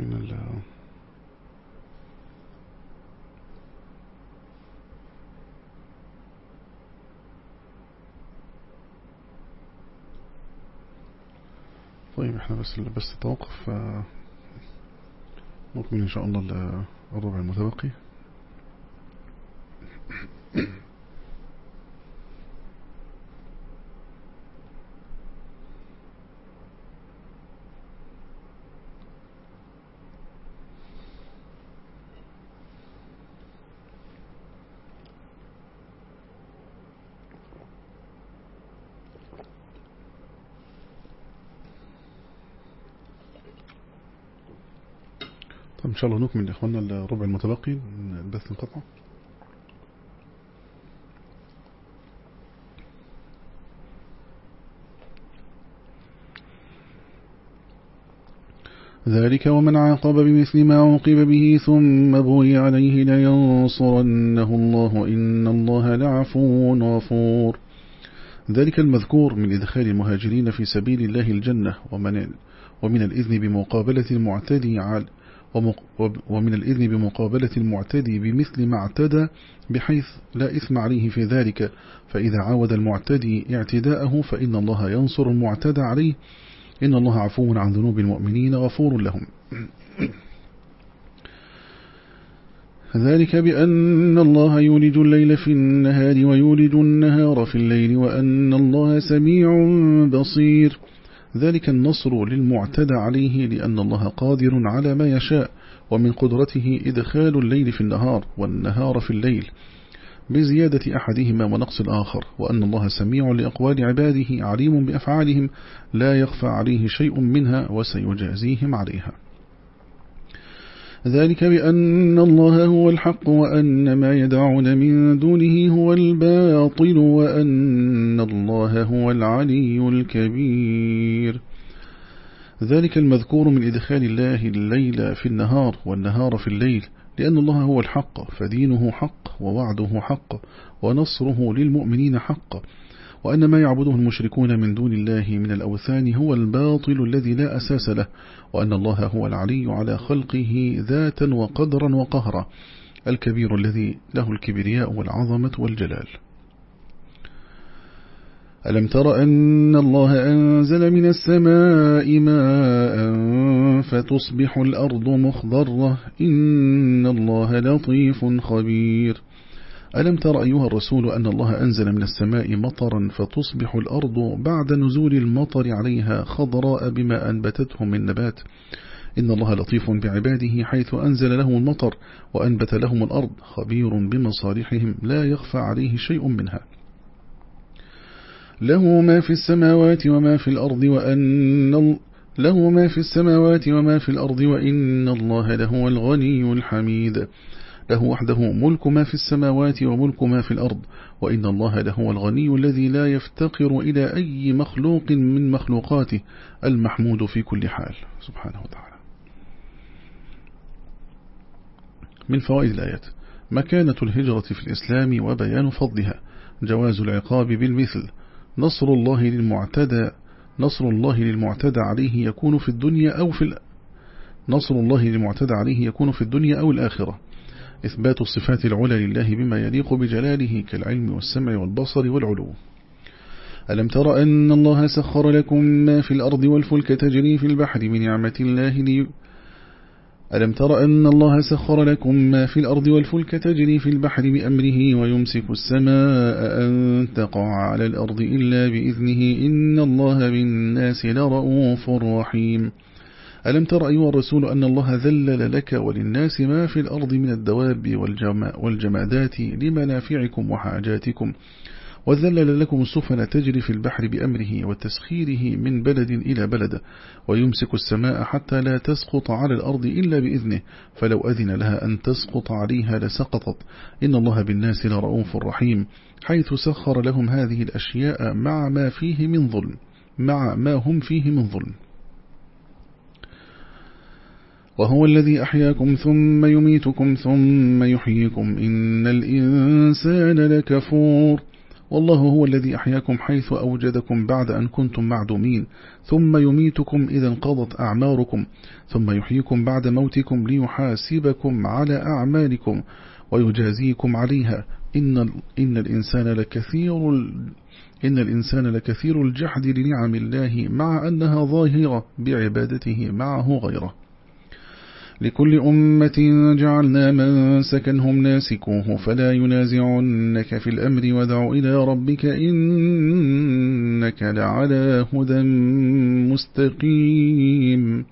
من ال طيب إحنا بس بس توقف نكمل إن شاء الله الربع المتبقي. طيب إن شاء الله نكمل إخواننا الربع المتبقي من البث القطع. ذلك ومن عاقب بمثل ما عوقب به ثم بغي عليه لينصرنه الله إن الله لعفو غفور. ذلك المذكور من إدخال المهاجرين في سبيل الله الجنة ومن, ومن الإذن بمقابلة المعتدي ومن الإذن بمقابلة المعتدي بمثل ما اعتدى بحيث لا إثم عليه في ذلك. فإذا عاود المعتدي اعتداءه فإن الله ينصر المعتدى عليه. إن الله عفو عن ذنوب المؤمنين غفور لهم. ذلك بأن الله يولج الليل في النهار ويولج النهار في الليل وأن الله سميع بصير. ذلك النصر للمعتدى عليه لأن الله قادر على ما يشاء ومن قدرته إدخال الليل في النهار والنهار في الليل بزيادة أحدهما ونقص الآخر وأن الله سميع لأقوال عباده عليم بأفعالهم لا يخفى عليه شيء منها وسيجازيهم عليها. ذلك بأن الله هو الحق وأن ما يدعون من دونه هو الباطل وأن الله هو العلي الكبير. ذلك المذكور من إدخال الله الليل في النهار والنهار في الليل لأن الله هو الحق فدينه حق ووعده حق ونصره للمؤمنين حق. وأن ما يعبده المشركون من دون الله من الأوثان هو الباطل الذي لا أساس له وأن الله هو العلي على خلقه ذاتا وقدرا وقهرا الكبير الذي له الكبرياء والعظمة والجلال. ألم تر أن الله أنزل من السماء ماء فتصبح الأرض مخضرة إن الله لطيف خبير. ألم تر أيها الرسول أن الله أنزل من السماء مطرا فتصبح الأرض بعد نزول المطر عليها خضراء بما أنبتته من نبات؟ إن الله لطيف بعباده حيث أنزل لهم المطر وأنبت لهم الأرض خبير بمصالحهم لا يخفى عليه شيء منها. له ما في السماوات وما في الأرض وأن له ما في السماوات وما في الأرض وإن الله له الغني الحميد. له وحده ملك ما في السماوات وملك ما في الأرض وإن الله له الغني الذي لا يفتقر إلى أي مخلوق من مخلوقاته المحمود في كل حال. سبحانه وتعالى. من فوائد الآيات مكانة الهجرة في الإسلام وبيان فضلها. جواز العقاب بالمثل نصر الله للمعتدى نصر الله للمعتدى عليه يكون في الدنيا أو في نصر الله للمعتدى عليه يكون في الدنيا أو الآخرة. إثبات الصفات العلى لله بما يليق بجلاله كالعلم والسمع والبصر والعلو. ألم تر أن الله سخر لكم ما في الأرض والفلك تجري في البحر من نعمة الله لي ألم تر أن الله سخر لكم ما في الأرض والفلك تجري في البحر بأمره ويمسك السماء أن تقع على الأرض إلا بإذنه إن الله بالناس لرؤوف رحيم. ألم تر أيها الرسول أن الله ذلل لك وللناس ما في الأرض من الدواب والجمادات لمنافعكم وحاجاتكم وذلل لكم السفن تجري في البحر بأمره وتسخيره من بلد إلى بلد ويمسك السماء حتى لا تسقط على الأرض إلا بإذنه فلو أذن لها أن تسقط عليها لسقطت. إن الله بالناس لرؤوف رحيم حيث سخر لهم هذه الأشياء مع ما فيه من ظلم مع ما هم فيه من ظلم. وهو الذي أحياكم ثم يميتكم ثم يحييكم. إن الإنسان لكفور. والله هو الذي أحياكم حيث أوجدكم بعد أن كنتم معدومين. ثم يميتكم إذا انقضت أعماركم. ثم يحييكم بعد موتكم ليحاسبكم على أعمالكم ويجازيكم عليها. إن, إن الإنسان لكثير إن الإنسان لكثير الجحد لنعم الله مع أنها ظاهرة بعبادته معه غيره. لكل أمة جعلنا من سكنهم ناسكوه فلا ينازعنك في الأمر ودع إلى ربك إنك لعلى هدى مستقيم.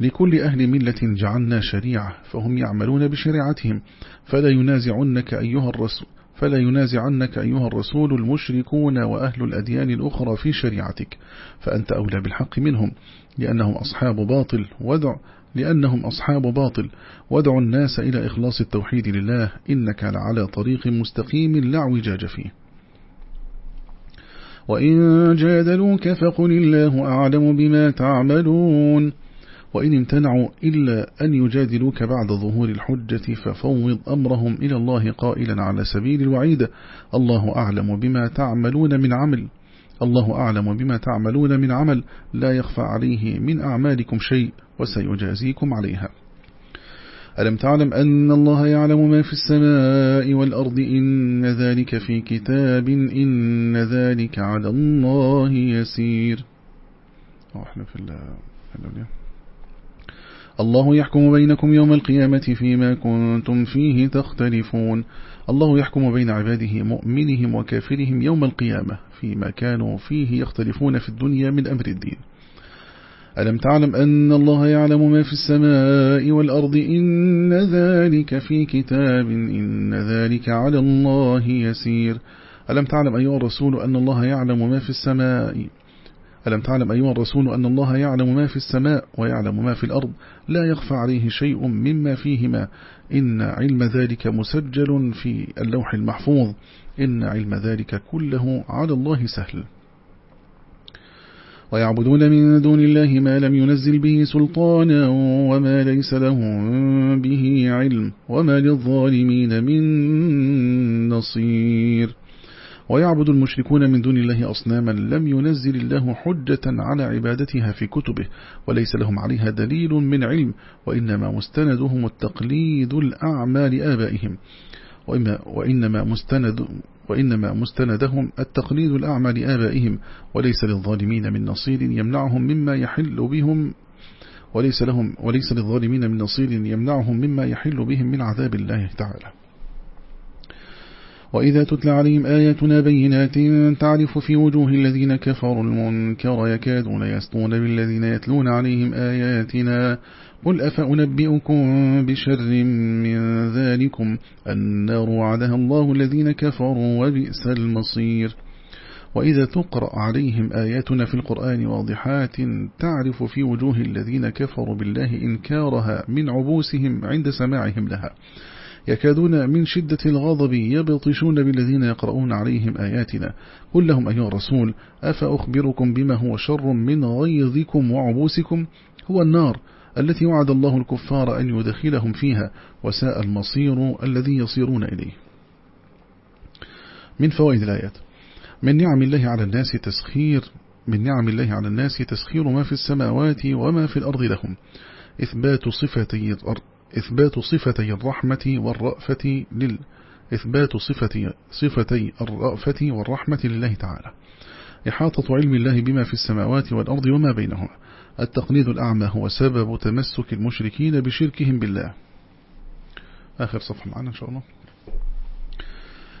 لكل أهل ملة جعلنا شريعة فهم يعملون بشريعتهم فلا ينازعنك أيها الرسول فلا ينازعنك أيها الرسول المشركون وأهل الأديان الأخرى في شريعتك فأنت أولى بالحق منهم لأنهم أصحاب باطل ودع لأنهم أصحاب باطل ودعوا الناس إلى إخلاص التوحيد لله إنك لعلى طريق مستقيم لا اعوجاج فيه. وإن جادلوك فقل الله أعلم بما تعملون. وإن امتنعوا إلا أن يجادلوك بعد ظهور الحجة ففوض أمرهم إلى الله قائلا على سبيل الوعيد. الله أعلم بما تعملون من عمل. الله أعلم بما تعملون من عمل. لا يخفى عليه من أعمالكم شيء وسيجازيكم عليها. ألم تعلم أن الله يعلم ما في السماء والأرض؟ إن ذلك في كتاب. إن ذلك على الله يسير. إحنا في الله الله يحكم بينكم يوم القيامة فيما كنتم فيه تختلفون. الله يحكم بين عباده مؤمنهم وكافرهم يوم القيامة فيما كانوا فيه يختلفون في الدنيا من أمر الدين. ألم تعلم أن الله يعلم ما في السماء والأرض؟ إن ذلك في كتاب إن ذلك على الله يسير. ألم تعلم أيها الرسول أن الله يعلم ما في السماء؟ ألم تعلم أيها الرسول أن الله يعلم ما في السماء ويعلم ما في الأرض؟ لا يخفى عليه شيء مما فيهما. إن علم ذلك مسجل في اللوح المحفوظ. إن علم ذلك كله على الله سهل. ويعبدون من دون الله ما لم ينزل به سلطانا وما ليس لهم به علم. وما للظالمين من نصير. ويعبد المشركون من دون الله أصناما لم ينزل الله حجة على عبادتها في كتبه وليس لهم عليها دليل من علم وإنما مستندهم التقليد الأعمى لآبائهم وإنما مستند وإنما مستندهم التقليد الأعمى لآبائهم وليس للظالمين من نصير يمنعهم مما يحل بهم وليس لهم وليس للظالمين من نصير يمنعهم مما يحل بهم من عذاب الله تعالى. وإذا تتلى عليهم آياتنا بينات تعرف في وجوه الذين كفروا المنكر يكادون يسطون بالذين يتلون عليهم آياتنا قل أفأنبئكم بشر من ذلكم النار وعدها الله الذين كفروا وبئس المصير. وإذا تقرأ عليهم آياتنا في القرآن واضحات تعرف في وجوه الذين كفروا بالله إنكارها من عبوسهم عند سماعهم لها. يكادون من شدة الغضب يبطشون بالذين يقرؤون عليهم آياتنا. قل لهم أيها الرسول أفأخبركم بما هو شر من غيظكم وعبوسكم؟ هو النار التي وعد الله الكفار أن يدخلهم فيها وساء المصير الذي يصيرون إليه. من فوائد الآيات. من نعم الله على الناس تسخير من نعم الله على الناس تسخير ما في السماوات وما في الأرض لهم. إثبات صفتي إثبات صفتي الرحمة والرأفة لل إثبات صفتي, صفتي الرأفة والرحمة لله تعالى. إحاطة علم الله بما في السماوات والأرض وما بينهما. التقليد الأعمى هو سبب تمسك المشركين بشركهم بالله. آخر صفحة معنا إن شاء الله.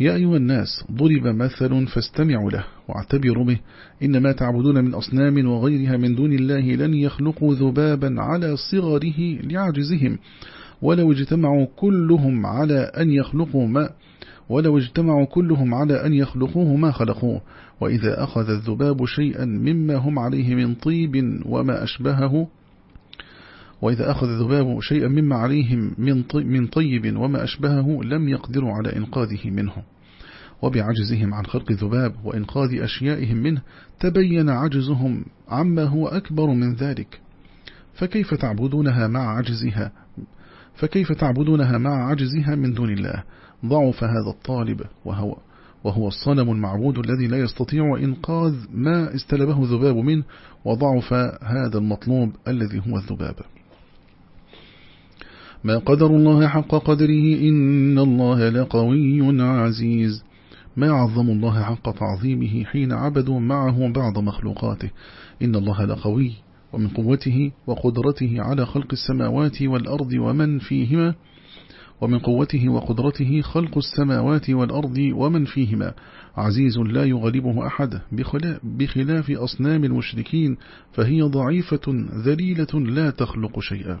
يا أيها الناس ضرب مثل فاستمعوا له واعتبروا به. إنما تعبدون من أصنام وغيرها من دون الله لن يخلقوا ذبابا على صغره لعجزهم ولو اجتمعوا كلهم على أن يخلقوا ما ولو اجتمعوا كلهم على أن يخلقوه ما خلقوه وإذا أخذ الذباب شيئا مما هم عليه من طيب وما أشبهه وإذا أخذ الذباب شيئا مما عليهم من طيب وما أشبهه لم يقدروا على إنقاذه منه. وبعجزهم عن خلق الذباب وإنقاذ أشيائهم منه تبين عجزهم عما هو أكبر من ذلك. فكيف تعبدونها مع عجزها؟ فكيف تعبدونها مع عجزها من دون الله؟ ضعف هذا الطالب وهو وهو الصنم المعبود الذي لا يستطيع إنقاذ ما استلبه الذباب منه وضعف هذا المطلوب الذي هو الذباب. ما قدر الله حق قدره إن الله لقوي عزيز. ما عظموا الله حق تعظيمه حين عبدوا معه بعض مخلوقاته؟ إن الله لقوي ومن قوته وقدرته على خلق السماوات والأرض ومن فيهما ومن قوته وقدرته خلق السماوات والأرض ومن فيهما. عزيز لا يغلبه أحد بخلاف أصنام المشركين فهي ضعيفة ذليلة لا تخلق شيئا.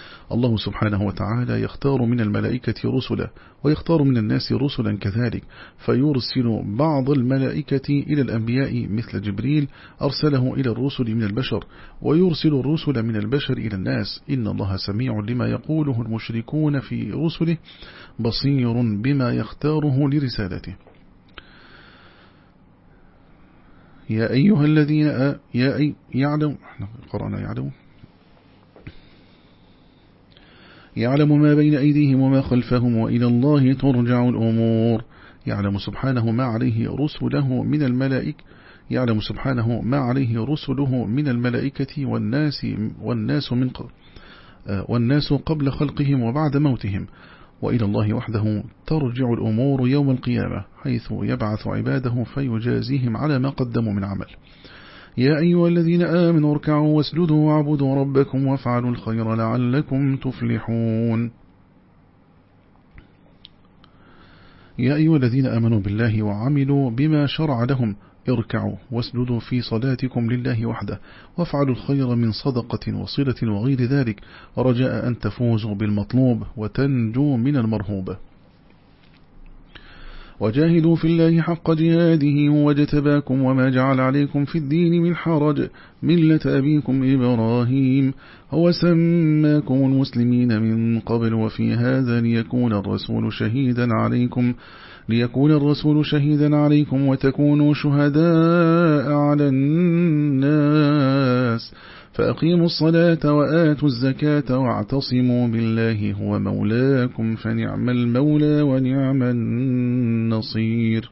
الله سبحانه وتعالى يختار من الملائكة رسلا ويختار من الناس رسلا كذلك فيرسل بعض الملائكة إلى الأنبياء مثل جبريل أرسله إلى الرسل من البشر ويرسل الرسل من البشر إلى الناس. إن الله سميع لما يقوله المشركون في رسله بصير بما يختاره لرسالته. يا أيها الذين يا أي يعلم قرأنا يعلم. يعلم ما بين أيديهم وما خلفهم وإلى الله ترجع الأمور. يعلم سبحانه ما عليه رسله من الملائكة يعلم سبحانه ما عليه رسله من الملائكة والناس والناس من والناس قبل خلقهم وبعد موتهم. وإلى الله وحده ترجع الأمور يوم القيامة حيث يبعث عباده فيجازيهم على ما قدموا من عمل. يا أيها الذين آمنوا اركعوا واسجدوا وعبدوا ربكم وافعلوا الخير لعلكم تفلحون. يا أيها الذين آمنوا بالله وعملوا بما شرع لهم اركعوا واسجدوا في صلاتكم لله وحده وافعلوا الخير من صدقة وصلة وغير ذلك رجاء أن تفوزوا بالمطلوب وتنجوا من المرهوب. وجاهدوا في الله حق جهاده واجتباكم وما جعل عليكم في الدين من حرج. ملة أبيكم إبراهيم. هو سماكم المسلمين من قبل وفي هذا ليكون الرسول شهيدا عليكم. ليكون الرسول شهيدا عليكم وتكونوا شهداء على فأقيموا الصلاة وآتوا الزكاة واعتصموا بالله هو مولاكم فنعم المولى ونعم النصير.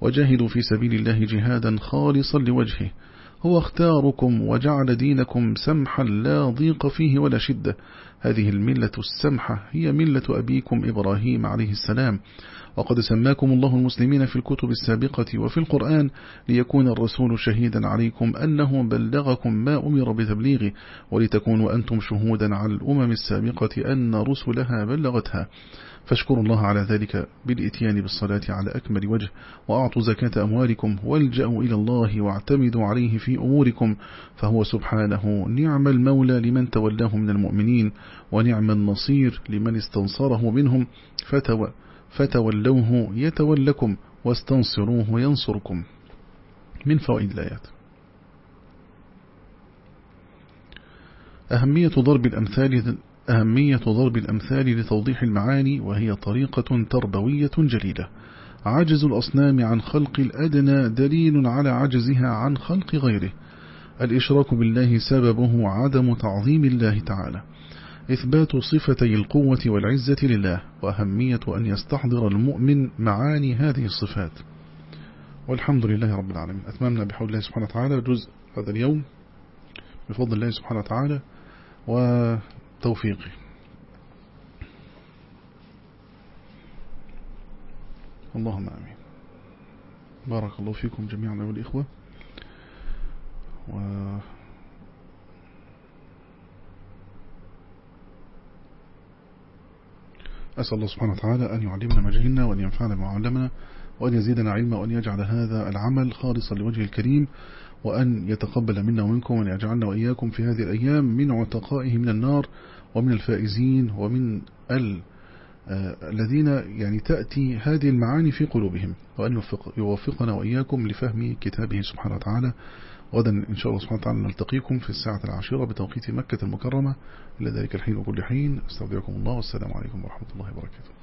وجاهدوا في سبيل الله جهادا خالصا لوجهه. هو اختاركم وجعل دينكم سمحا لا ضيق فيه ولا شدة. هذه الملة السمحة هي ملة أبيكم إبراهيم عليه السلام. وقد سماكم الله المسلمين في الكتب السابقة وفي القرآن ليكون الرسول شهيدا عليكم أنه بلغكم ما أمر بتبليغه ولتكونوا أنتم شهودا على الأمم السابقة أن رسلها بلغتها. فاشكروا الله على ذلك بالإتيان بالصلاة على أكمل وجه وأعطوا زكاة أموالكم والجأوا إلى الله واعتمدوا عليه في أموركم فهو سبحانه نعم المولى لمن تولاه من المؤمنين ونعم النصير لمن استنصره منهم فتوى فتولوه يتولكم واستنصروه ينصركم من فوائد الآيات. أهمية ضرب الأمثال أهمية ضرب الأمثال لتوضيح المعاني وهي طريقة تربوية جليلة عجز الأصنام عن خلق الأدنى دليل على عجزها عن خلق غيره. الإشراك بالله سببه عدم تعظيم الله تعالى. إثبات صفتي القوة والعزة لله وأهمية أن يستحضر المؤمن معاني هذه الصفات. والحمد لله رب العالمين. أتممنا بحول الله سبحانه وتعالى جزء هذا اليوم. بفضل الله سبحانه وتعالى وتوفيقه. اللهم آمين. بارك الله فيكم جميعا أيها الإخوة. و أسأل الله سبحانه وتعالى أن يعلمنا ما جهلنا وأن ينفعنا ما علمنا وأن يزيدنا علما وأن يجعل هذا العمل خالصا لوجه الكريم وأن يتقبل منا ومنكم وأن يجعلنا وإياكم في هذه الأيام من عتقائه من النار ومن الفائزين ومن الذين يعني تأتي هذه المعاني في قلوبهم وأن يوفق يوفقنا وإياكم لفهم كتابه سبحانه وتعالى غدا إن شاء الله سبحانه وتعالى نلتقيكم في الساعة العاشرة بتوقيت مكة المكرمة. إلى ذلك الحين وكل حين أستودعكم الله والسلام عليكم ورحمة الله وبركاته.